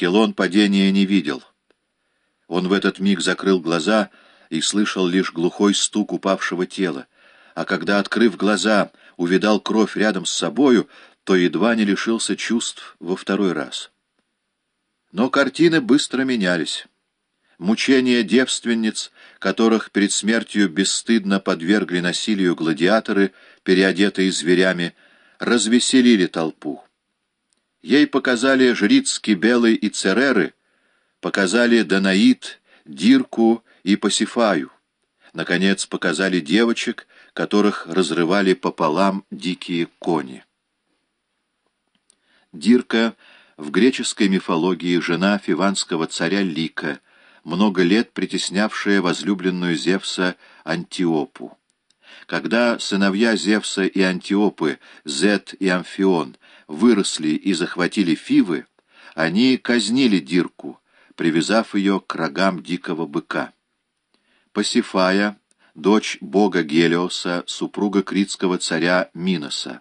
Хилон падения не видел. Он в этот миг закрыл глаза и слышал лишь глухой стук упавшего тела, а когда, открыв глаза, увидал кровь рядом с собою, то едва не лишился чувств во второй раз. Но картины быстро менялись. Мучения девственниц, которых перед смертью бесстыдно подвергли насилию гладиаторы, переодетые зверями, развеселили толпу. Ей показали жриц Кибелы и Цереры, показали Данаид, Дирку и Пасифаю. Наконец показали девочек, которых разрывали пополам дикие кони. Дирка в греческой мифологии жена фиванского царя Лика, много лет притеснявшая возлюбленную Зевса Антиопу. Когда сыновья Зевса и Антиопы, Зет и Амфион, выросли и захватили Фивы, они казнили Дирку, привязав ее к рогам дикого быка. Пасифая, дочь бога Гелиоса, супруга критского царя Миноса.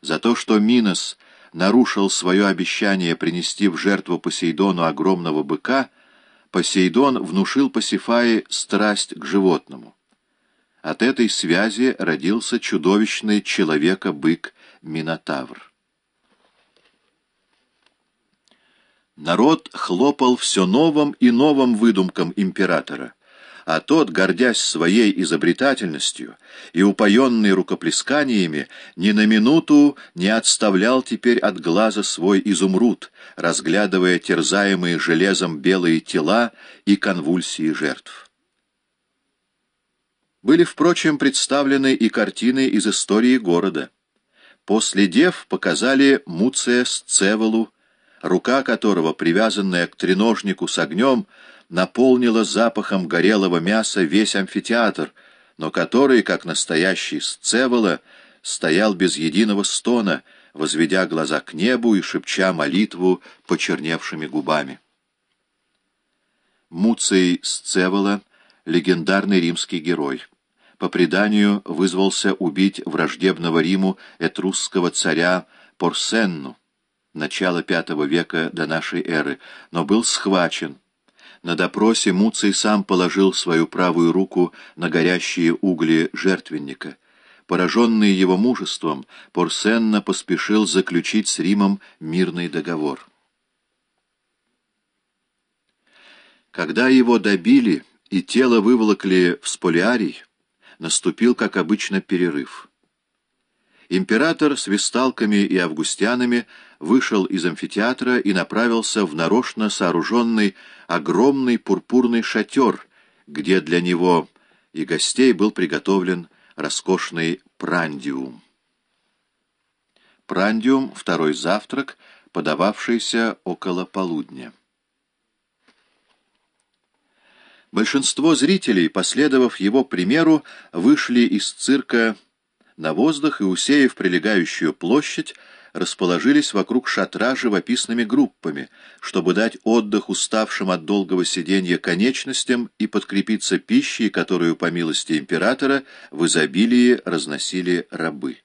За то, что Минос нарушил свое обещание принести в жертву Посейдону огромного быка, Посейдон внушил Пасифае страсть к животному. От этой связи родился чудовищный человека-бык Минотавр. Народ хлопал все новым и новым выдумкам императора, а тот, гордясь своей изобретательностью и упоенный рукоплесканиями, ни на минуту не отставлял теперь от глаза свой изумруд, разглядывая терзаемые железом белые тела и конвульсии жертв. Были, впрочем, представлены и картины из истории города. После дев показали Муция Сцеволу, рука которого, привязанная к треножнику с огнем, наполнила запахом горелого мяса весь амфитеатр, но который, как настоящий Сцевола, стоял без единого стона, возведя глаза к небу и шепча молитву почерневшими губами. Муций Сцевола — легендарный римский герой по преданию вызвался убить враждебного Риму этрусского царя Порсенну, начала V века до нашей эры, но был схвачен. На допросе Муций сам положил свою правую руку на горящие угли жертвенника. Пораженный его мужеством, Порсенна поспешил заключить с Римом мирный договор. Когда его добили и тело выволокли в сполиарий, наступил, как обычно, перерыв. Император с весталками и августянами вышел из амфитеатра и направился в нарочно сооруженный огромный пурпурный шатер, где для него и гостей был приготовлен роскошный прандиум. Прандиум — второй завтрак, подававшийся около полудня. Большинство зрителей, последовав его примеру, вышли из цирка на воздух и, усеяв прилегающую площадь, расположились вокруг шатра живописными группами, чтобы дать отдых уставшим от долгого сиденья конечностям и подкрепиться пищей, которую, по милости императора, в изобилии разносили рабы.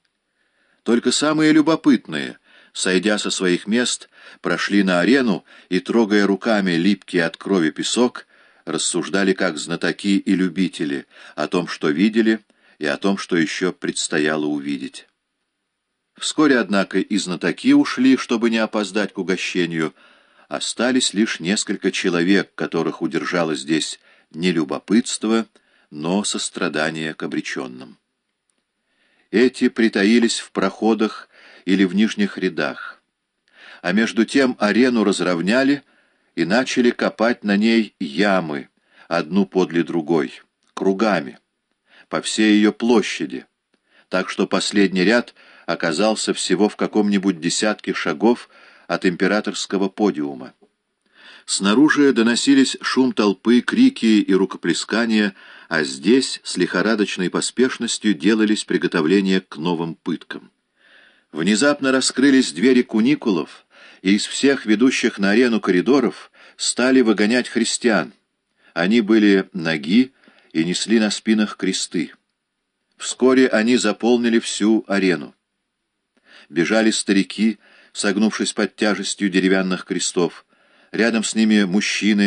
Только самые любопытные, сойдя со своих мест, прошли на арену и, трогая руками липкий от крови песок, рассуждали как знатоки и любители о том, что видели, и о том, что еще предстояло увидеть. Вскоре, однако, и знатоки ушли, чтобы не опоздать к угощению. Остались лишь несколько человек, которых удержало здесь не любопытство, но сострадание к обреченным. Эти притаились в проходах или в нижних рядах, а между тем арену разровняли — и начали копать на ней ямы, одну подле другой, кругами, по всей ее площади, так что последний ряд оказался всего в каком-нибудь десятке шагов от императорского подиума. Снаружи доносились шум толпы, крики и рукоплескания, а здесь с лихорадочной поспешностью делались приготовления к новым пыткам. Внезапно раскрылись двери куникулов — и из всех ведущих на арену коридоров стали выгонять христиан. Они были ноги и несли на спинах кресты. Вскоре они заполнили всю арену. Бежали старики, согнувшись под тяжестью деревянных крестов. рядом с ними мужчины,